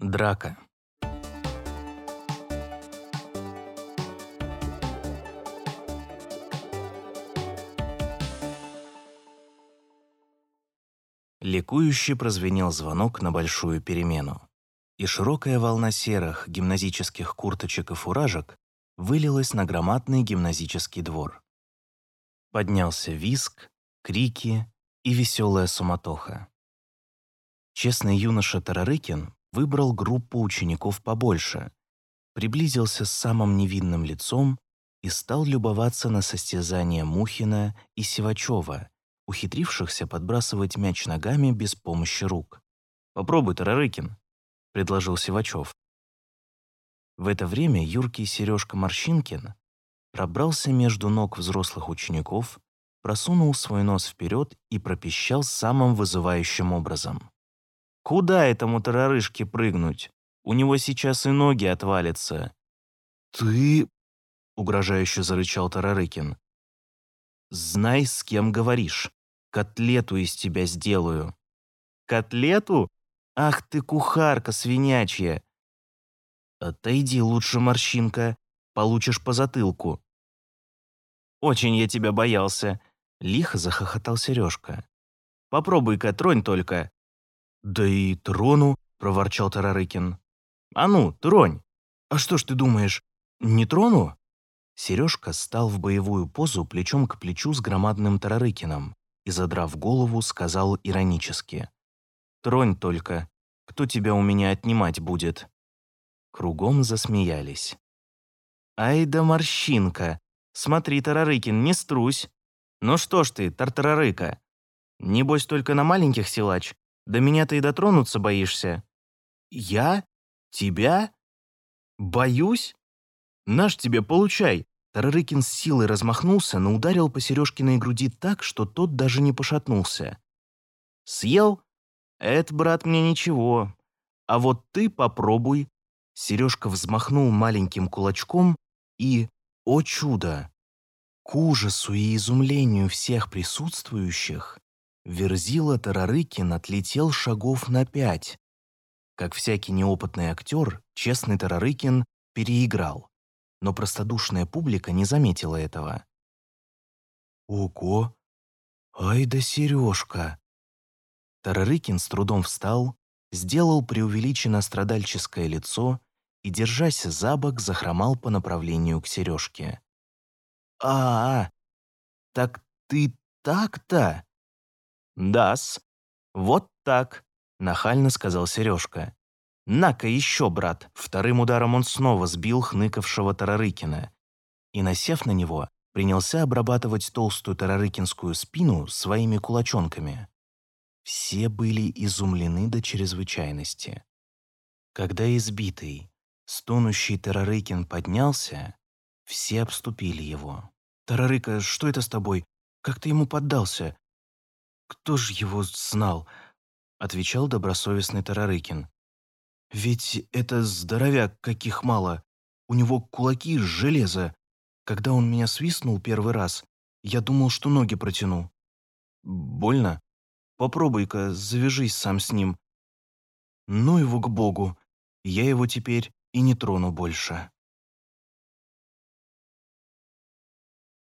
Драка. Ликующе прозвенел звонок на большую перемену, и широкая волна серых гимназических курточек и фуражек вылилась на громадный гимназический двор. Поднялся виск, крики и веселая суматоха. Честный юноша Тарарыкин выбрал группу учеников побольше, приблизился с самым невинным лицом и стал любоваться на состязания Мухина и Сивачева, ухитрившихся подбрасывать мяч ногами без помощи рук. «Попробуй, Тарарыкин», — предложил Сивачев. В это время юркий Сережка Морщинкин пробрался между ног взрослых учеников, просунул свой нос вперед и пропищал самым вызывающим образом. Куда этому тарарышке прыгнуть? У него сейчас и ноги отвалятся». «Ты...» — угрожающе зарычал Тарарыкин. «Знай, с кем говоришь. Котлету из тебя сделаю». «Котлету? Ах ты, кухарка свинячья!» «Отойди лучше, морщинка, получишь по затылку». «Очень я тебя боялся», — лихо захохотал Сережка. «Попробуй-ка, тронь только». «Да и трону», — проворчал Тарарыкин. «А ну, тронь!» «А что ж ты думаешь, не трону?» Сережка стал в боевую позу плечом к плечу с громадным Тарарыкиным и, задрав голову, сказал иронически. «Тронь только, кто тебя у меня отнимать будет?» Кругом засмеялись. «Ай да морщинка! Смотри, Тарарыкин, не струсь! Ну что ж ты, Тартарарыка, небось только на маленьких силач, до меня ты и дотронуться боишься. Я? Тебя? Боюсь? Наш тебе получай. Тарарыкин с силой размахнулся, но ударил по Сережкиной груди так, что тот даже не пошатнулся. Съел? Это, брат, мне ничего. А вот ты попробуй. Сережка взмахнул маленьким кулачком и, о чудо, к ужасу и изумлению всех присутствующих, Верзила Тарарыкин отлетел шагов на пять. Как всякий неопытный актер, честный Тарарыкин переиграл, но простодушная публика не заметила этого. «Ого! Ай да сережка!» Тарарыкин с трудом встал, сделал преувеличенно страдальческое лицо и, держась за бок, захромал по направлению к сережке. «А, -а так ты так-то?» «Да-с, вот так», — нахально сказал Сережка. «На-ка еще, брат!» Вторым ударом он снова сбил хныкавшего Тарарыкина и, насев на него, принялся обрабатывать толстую тарарыкинскую спину своими кулачонками. Все были изумлены до чрезвычайности. Когда избитый, стонущий Тарарыкин поднялся, все обступили его. «Тарарыка, что это с тобой? Как ты ему поддался? «Кто ж его знал?» — отвечал добросовестный Тарарыкин. «Ведь это здоровяк, каких мало. У него кулаки из железа. Когда он меня свистнул первый раз, я думал, что ноги протяну. Больно? Попробуй-ка, завяжись сам с ним. Ну его к богу, я его теперь и не трону больше».